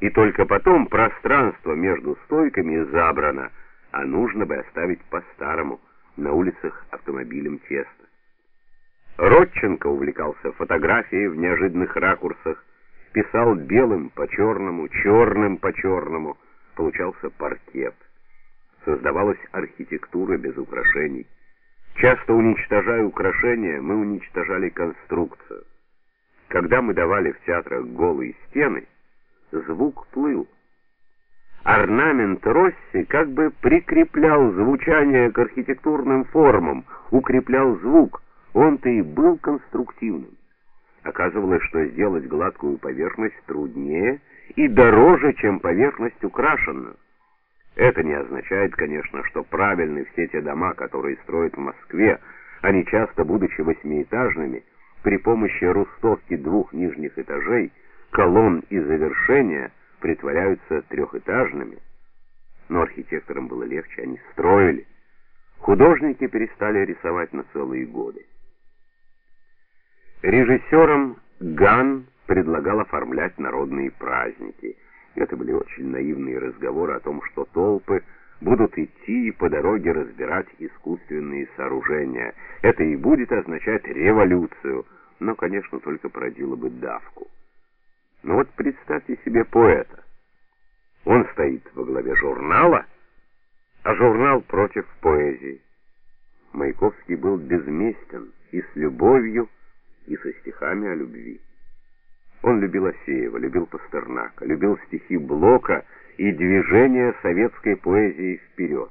и только потом пространство между стойками забрано, а нужно бы оставить по-старому, на улицах автомобилем тесно. Родченко увлекался фотографией в неожиданных ракурсах, писал белым по черному, черным по черному, получался паркет. Создавалась архитектура без украшений. Часто уничтожая украшения, мы уничтожали конструкцию. Когда мы давали в театрах голые стены, звук плыл. Орнамент Росси как бы прикреплял звучание к архитектурным формам, укреплял звук, он-то и был конструктивным. Оказывалось, что сделать гладкую поверхность труднее и дороже, чем поверхность украшенную. Это не означает, конечно, что правильны все те дома, которые строят в Москве, они часто, будучи восьмиэтажными, при помощи рустовки двух нижних этажей, колонн и завершения притворяются трехэтажными. Но архитекторам было легче, они строили. Художники перестали рисовать на целые годы. Режиссерам Ган предлагал оформлять народные праздники. Это были очень наивные разговоры о том, что толпы будут идти и по дороге разбирать искусственные сооружения. Это и будет означать революцию, но, конечно, только породило бы давку. Но вот представьте себе поэта. Он стоит во главе журнала, а журнал против поэзии. Маяковский был безместен и с любовью, и со стихами о любви. Он любил Асеева, любил Пастернака, любил стихи Блока и движение советской поэзии вперед.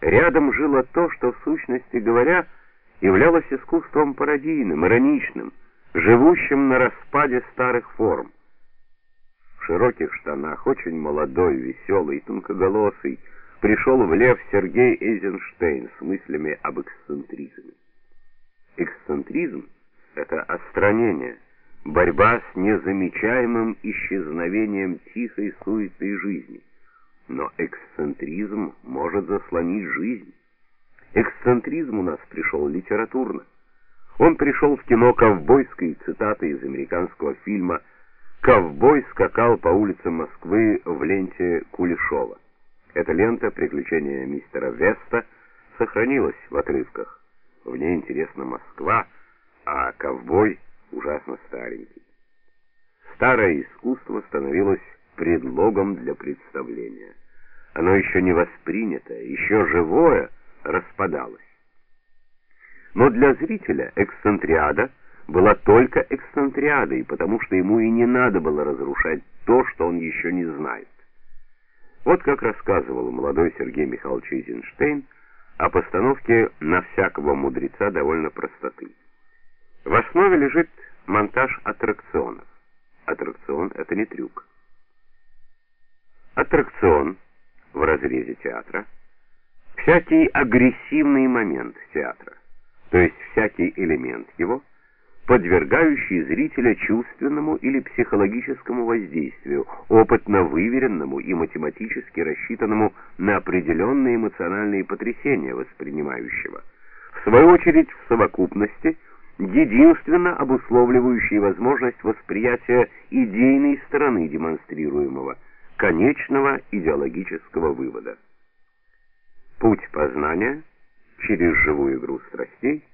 Рядом жило то, что, в сущности говоря, являлось искусством пародийным, ироничным, живущим на распаде старых форм. В широких штанах, очень молодой, веселый, тонкоголосый, пришел в Лев Сергей Эйзенштейн с мыслями об эксцентризме. Эксцентризм — это остранение, борьба с незамечаемым исчезновением тихой суетной жизни. Но эксцентризм может заслонить жизнь. Эксцентризм у нас пришел литературно. Он пришел в кино ковбойской цитатой из американского фильма «Ковбой скакал по улицам Москвы в ленте Кулешова». Эта лента «Приключения мистера Веста» сохранилась в отрывках. В ней интересна Москва, а ковбой ужасно старенький. Старое искусство становилось предлогом для представления. Оно еще не воспринято, еще живое распадалось. Но для зрителя эксцентриада была только эксцентриадой, потому что ему и не надо было разрушать то, что он еще не знает. Вот как рассказывал молодой Сергей Михайлович Эйзенштейн о постановке на всякого мудреца довольно простоты. В основе лежит монтаж аттракционов. Аттракцион это не трюк. Аттракцион в разрезе театра всякий агрессивный момент театра, то есть всякий элемент его, подвергающий зрителя чувственному или психологическому воздействию, опытно выверенному и математически рассчитанному на определенные эмоциональные потрясения воспринимающего. В свою очередь, в совокупности – единственно обусловливающий возможность восприятия идейной стороны демонстрируемого, конечного идеологического вывода. Путь познания через живую игру страстей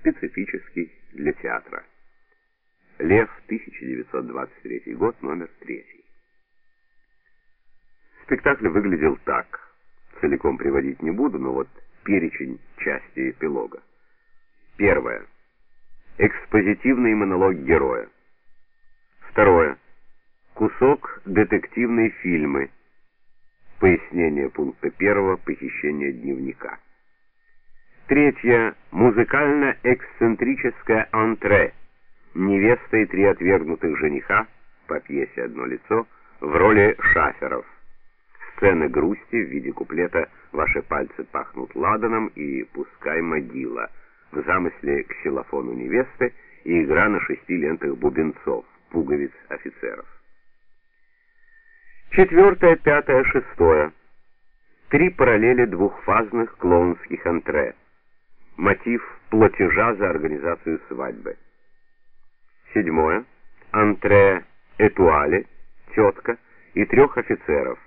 специфический для театра. Лев, 1923 год, номер 3. Спектакль выглядел так. Целиком приводить не буду, но вот перечень части эпилога. Первое. Экспозитивный монолог героя. Второе. Кусок детективной фильмы. Пояснение пункта первого похищения дневника. Третье. Музыкально-эксцентрическое антре. Невеста и три отвергнутых жениха по пьесе «Одно лицо» в роли шаферов. Сцены грусти в виде куплета «Ваши пальцы пахнут ладаном» и «Пускай могила» в замысле к ксилофону невесты и игра на шести лентах бубенцов, пуговиц офицеров. Четвертое, пятое, шестое. Три параллели двухфазных клоунских антре. Мотив платежа за организацию свадьбы. Седьмое. Антре этуале, тетка, и трех офицеров,